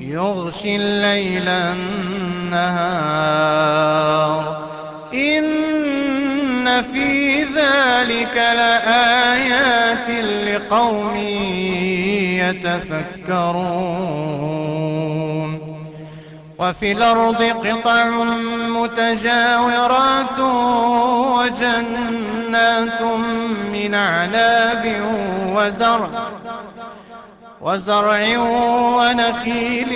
يغشي الليل النهار. إن في ذلك لآيات لقوم يتفكرون. وفي الأرض قطع متجاورات وجنات من أعناب وزرع. وزرع ونخيل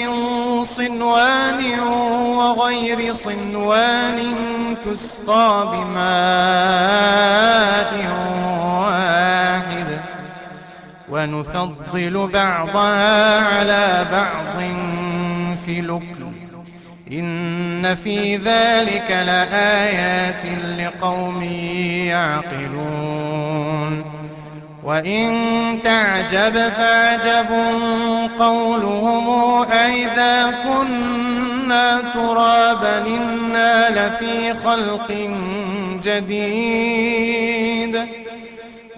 صنوان وغير صنوان تسقى بماء واحد. ونفضل بعضها على بعض في لكل إن في ذلك لآيات لقوم يعقلون. وإن تعجب فعجب قولهم أئذا كنا ترابا إنا لفي خلق جديد.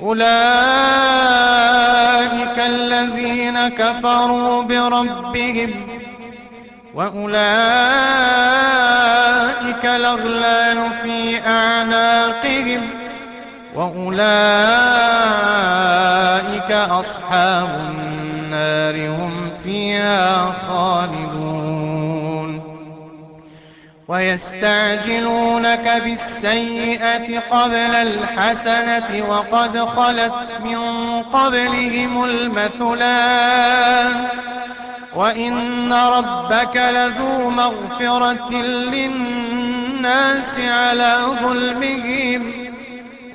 أولئك الذين كفروا بربهم وأولئك الأغلال في أعناقهم. وأولئك أصحاب النار هم فيها خالدون ويستعجلونك بالسيئة قبل الحسنة وقد خلت من قبلهم المثلان وإن ربك لذو مغفرة للناس على ظلمهم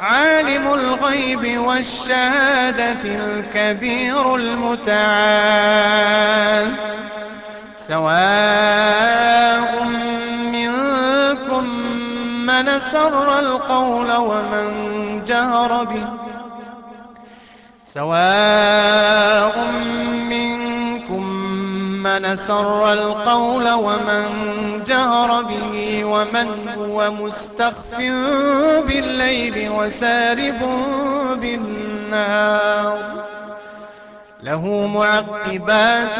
عالم الغيب والشهادة الكبير المتعال. سواء منكم من سر القول ومن جهر به. سواء من سر القول ومن جهر به ومن هو مستخف بالليل وسارب بالنار له معقبات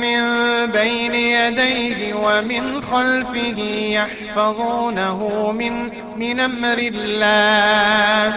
من بين يديه ومن خلفه يحفظونه من, من أمر الله.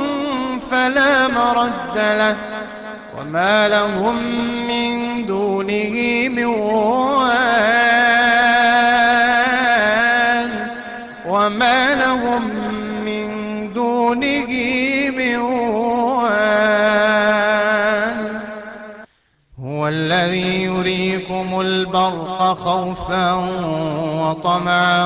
فلا مرد له. وما لهم من دونه من وال. وما لهم من دونه من وال. هو الذي يريكم البرق خوفا وطمعا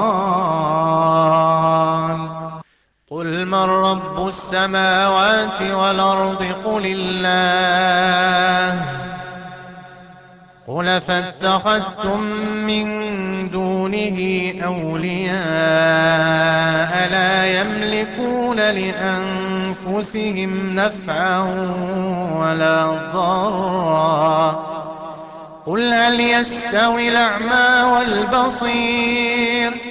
السماوات والأرض قل الله قل فاتخذتم من دونه أولياء لا يملكون لأنفسهم نفعا ولا ضرا قل هل يستوي الأعمى والبصير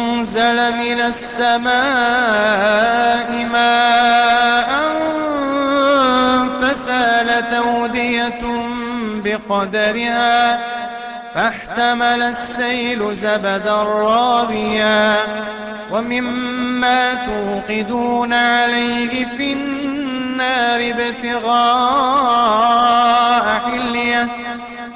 أنزل من السماء ماء فسالت أودية بقدرها فاحتمل السيل زبدا رابيا ومما توقدون عليه في النار ابتغاء حلية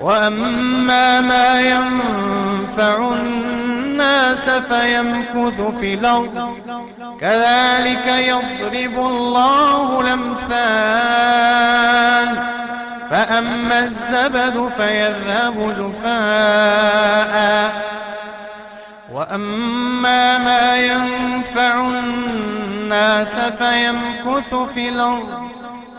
وأما ما ينفع الناس فيمكث في الأرض كذلك يضرب الله الأمثال فأما الزبد فيذهب جفاء وأما ما ينفع الناس فيمكث في الأرض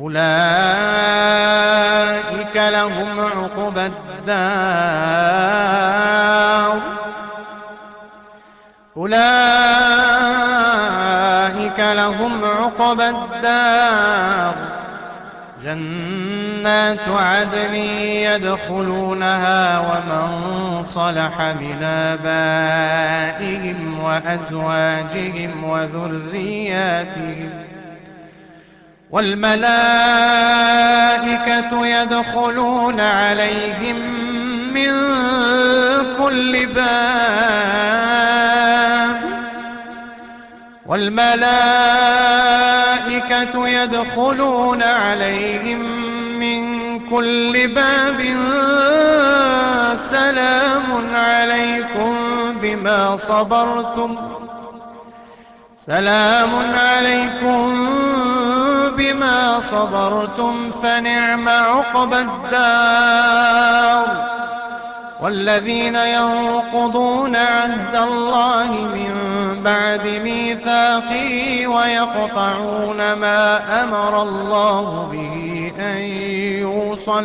أولئك لهم عقبى الدار. أولئك لهم عقبى الدار. جنات عدن يدخلونها ومن صلح من آبائهم وأزواجهم وذرياتهم والملائكة يدخلون عليهم من كل باب. والملائكة يدخلون عليهم من كل باب. سلام عليكم بما صبرتم. سلام عليكم بما صبرتم فنعم عقبى الدار. والذين ينقضون عهد الله من بعد ميثاقه ويقطعون ما أمر الله به أن يوصل.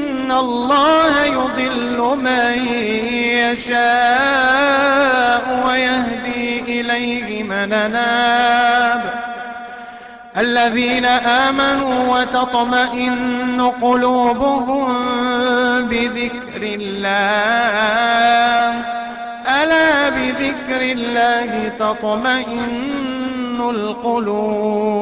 الله يضل من يشاء ويهدي إليه من ناب الذين آمنوا وتطمئن قلوبهم بذكر الله ألا بذكر الله تطمئن القلوب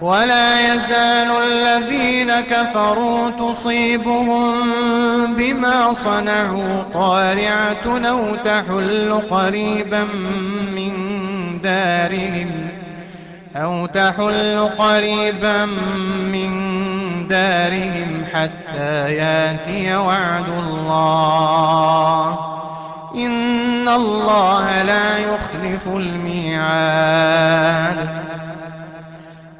ولا يزال الذين كفروا تصيبهم بما صنعوا طارعة أو تحل قريبا من دارهم أو تحل قريبا من دارهم حتى يأتي وعد الله. إن الله لا يخلف الميعاد.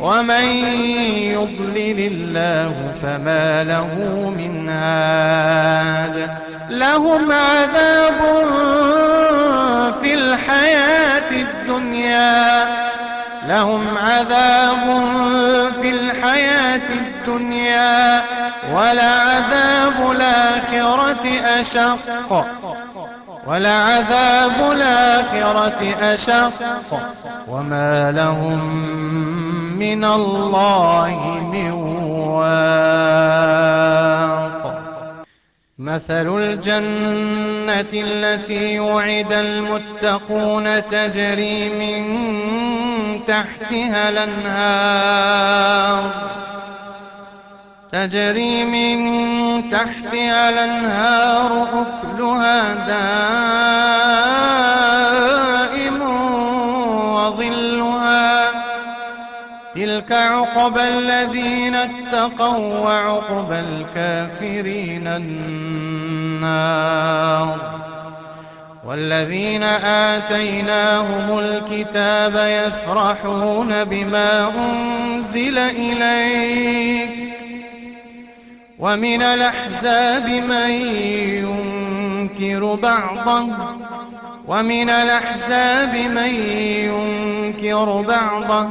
ومن يضلل الله فما له من هاد. لهم عذاب في الحياة الدنيا. لهم عذاب في الحياة الدنيا. ولعذاب الآخرة أشق. ولعذاب الآخرة أشق. وما لهم من الله من واق. مثل الجنة التي وعد المتقون تجري من تحتها الأنهار. تجري من تحتها الأنهار أكلها دائم تلك عقبى الذين اتقوا وعقبى الكافرين النار والذين آتيناهم الكتاب يفرحون بما أنزل إليك ومن الأحزاب من ينكر بعضه ومن الأحزاب من ينكر بعضه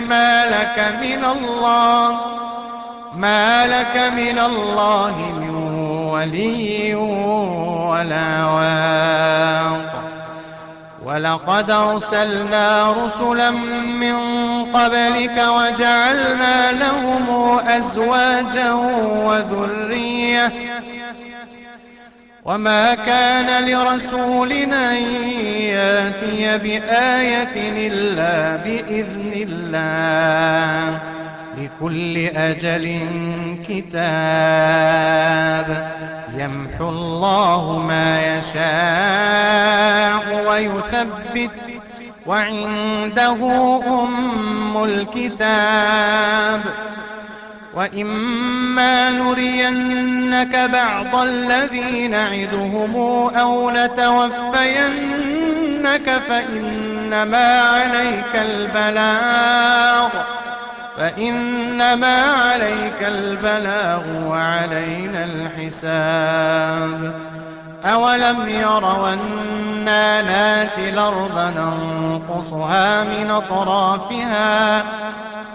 ما لك من الله ما لك من الله من ولي ولا واق. ولقد أرسلنا رسلا من قبلك وجعلنا لهم أزواجا وذرية وما كان لرسول أن ياتي بآية إلا بإذن الله لكل أجل كتاب يمحو الله ما يشاء ويثبت وعنده أم الكتاب وإما نرينك بعض الذي نعدهم أو نتوفينك فإنما عليك البلاغ فإنما عليك البلاغ وعلينا الحساب أولم يروا أنا ناتي الأرض ننقصها من أطرافها